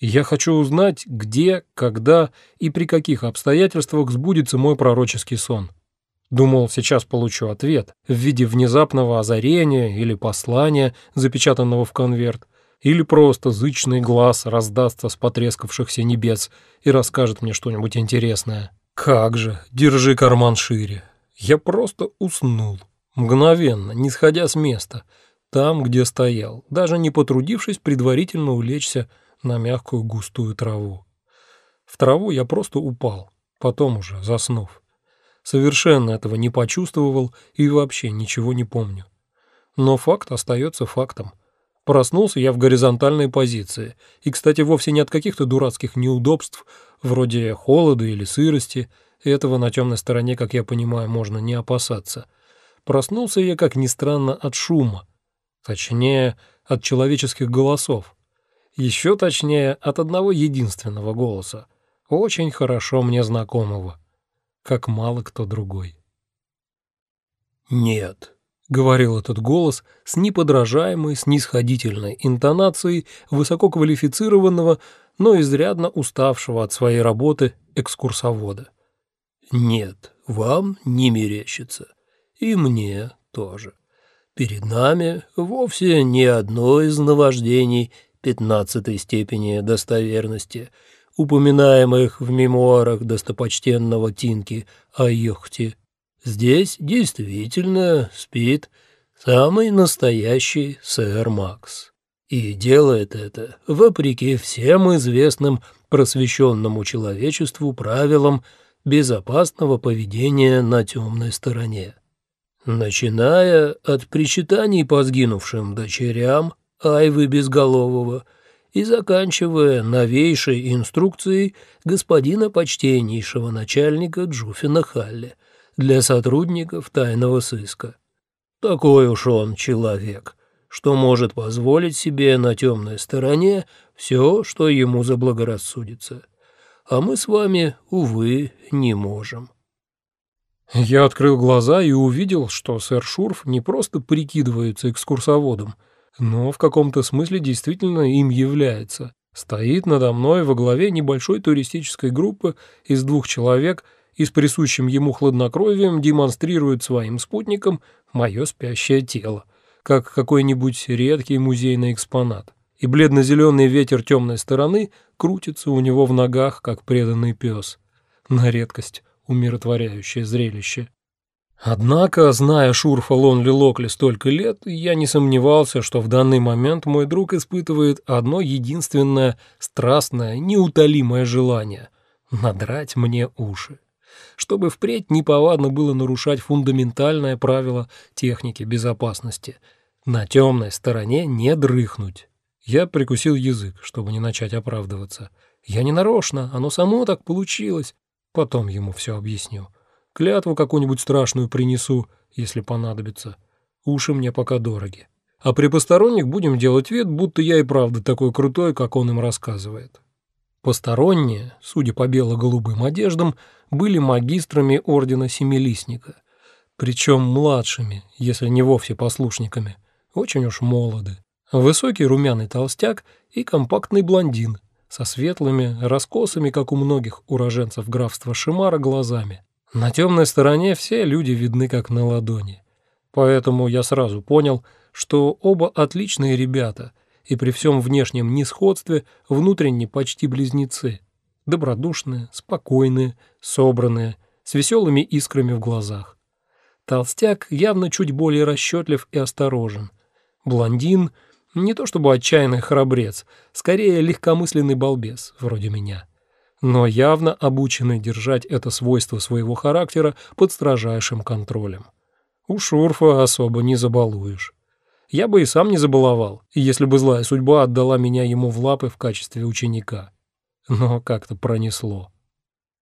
Я хочу узнать, где, когда и при каких обстоятельствах сбудется мой пророческий сон. Думал, сейчас получу ответ в виде внезапного озарения или послания, запечатанного в конверт, или просто зычный глаз раздастся с потрескавшихся небес и расскажет мне что-нибудь интересное. Как же, держи карман шире. Я просто уснул. Мгновенно, не сходя с места, там, где стоял, даже не потрудившись предварительно улечься на мягкую густую траву. В траву я просто упал, потом уже заснув. Совершенно этого не почувствовал и вообще ничего не помню. Но факт остается фактом. Проснулся я в горизонтальной позиции, и, кстати, вовсе не от каких-то дурацких неудобств, вроде холода или сырости, этого на темной стороне, как я понимаю, можно не опасаться. Проснулся я, как ни странно, от шума, точнее, от человеческих голосов. Еще точнее, от одного единственного голоса, очень хорошо мне знакомого, как мало кто другой. «Нет», — говорил этот голос с неподражаемой снисходительной интонацией высококвалифицированного, но изрядно уставшего от своей работы экскурсовода. «Нет, вам не мерещится. И мне тоже. Перед нами вовсе не одно из наваждений пятнадцатой степени достоверности, упоминаемых в мемуарах достопочтенного Тинки о Йохте. Здесь действительно спит самый настоящий сэр Макс. И делает это вопреки всем известным просвещенному человечеству правилам безопасного поведения на темной стороне. Начиная от причитаний по сгинувшим дочерям, Айвы Безголового и заканчивая новейшей инструкцией господина почтеннейшего начальника Джуфина Халли для сотрудников тайного сыска. Такой уж он человек, что может позволить себе на темной стороне все, что ему заблагорассудится. А мы с вами, увы, не можем. Я открыл глаза и увидел, что сэр Шурф не просто прикидывается экскурсоводом — но в каком-то смысле действительно им является. Стоит надо мной во главе небольшой туристической группы из двух человек и с присущим ему хладнокровием демонстрирует своим спутникам мое спящее тело, как какой-нибудь редкий музейный экспонат. И бледно-зеленый ветер темной стороны крутится у него в ногах, как преданный пес. На редкость умиротворяющее зрелище. Однако, зная Шурфа Лонли Локли столько лет, я не сомневался, что в данный момент мой друг испытывает одно единственное страстное, неутолимое желание — надрать мне уши. Чтобы впредь неповадно было нарушать фундаментальное правило техники безопасности — на темной стороне не дрыхнуть. Я прикусил язык, чтобы не начать оправдываться. Я не нарочно, оно само так получилось. Потом ему все объясню. Клятву какую-нибудь страшную принесу, если понадобится. Уши мне пока дороги. А при посторонних будем делать вид, будто я и правда такой крутой, как он им рассказывает. Посторонние, судя по бело-голубым одеждам, были магистрами ордена Семилистника, причем младшими, если не вовсе послушниками, очень уж молоды. Высокий румяный толстяк и компактный блондин со светлыми, раскосами, как у многих уроженцев графства Шимара, глазами. На темной стороне все люди видны как на ладони. Поэтому я сразу понял, что оба отличные ребята, и при всем внешнем несходстве внутренне почти близнецы. Добродушные, спокойные, собранные, с веселыми искрами в глазах. Толстяк явно чуть более расчетлив и осторожен. Блондин — не то чтобы отчаянный храбрец, скорее легкомысленный балбес, вроде меня но явно обучены держать это свойство своего характера под строжайшим контролем. У Шурфа особо не забалуешь. Я бы и сам не забаловал, если бы злая судьба отдала меня ему в лапы в качестве ученика. Но как-то пронесло.